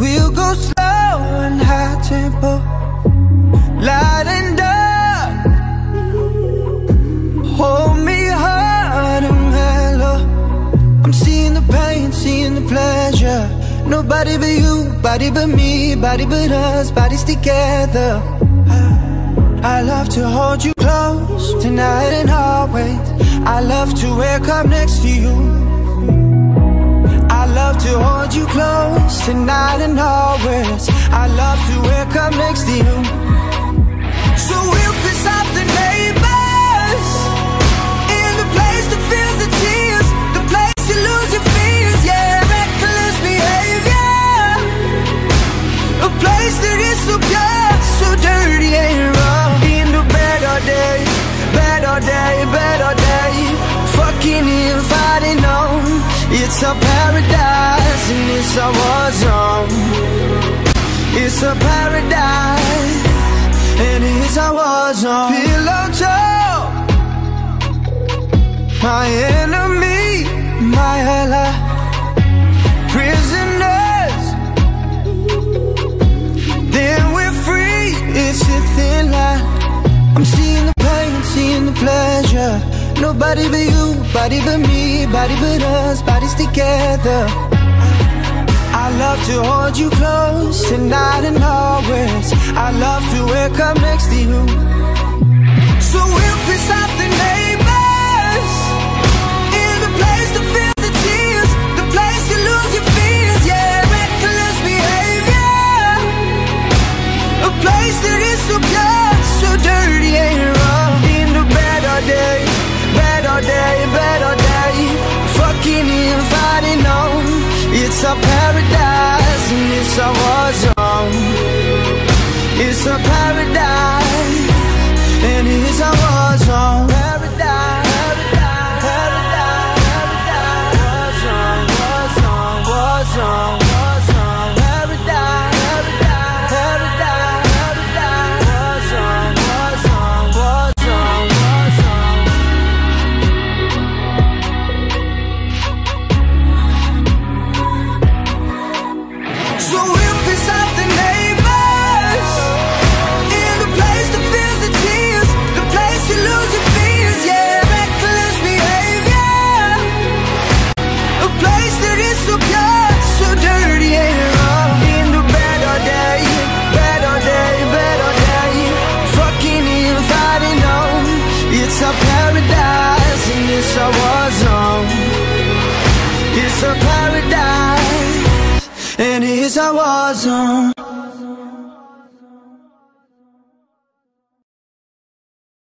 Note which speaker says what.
Speaker 1: We'll go slow and high tempo. Light and dark Hold me hard and mellow. I'm seeing the pain, seeing the pleasure. Nobody but you, body but me Body but us, bodies together. I love to hold you close Tonight and always. I love to wake up next to you. Tonight and always. I love to wake up next to you. So we'll piss off the neighbors in the place that feels the tears, the place you lose your fears, yeah, reckless behavior, a place that is so pure, so dirty and raw. In the better day, better day, better day, fucking and fighting on. It's a paradise a war zone. Pillow talk, my enemy, my ally. Prisoners, then we're free. It's a thin line. I'm seeing the pain, seeing the pleasure. Nobody but you, body but me, body but us, bodies together. I love to hold you close tonight and always. I love to wake up next to you. So we'll piss off the neighbors in the place that feels the tears, the place you lose your fears, yeah, reckless behavior, a place that is so pure, so dirty and raw. In the better day, better day, better day, fucking and fighting on. It's a paradise and it's a war zone. It's a paradise and it's a A paradise and it's a war zone.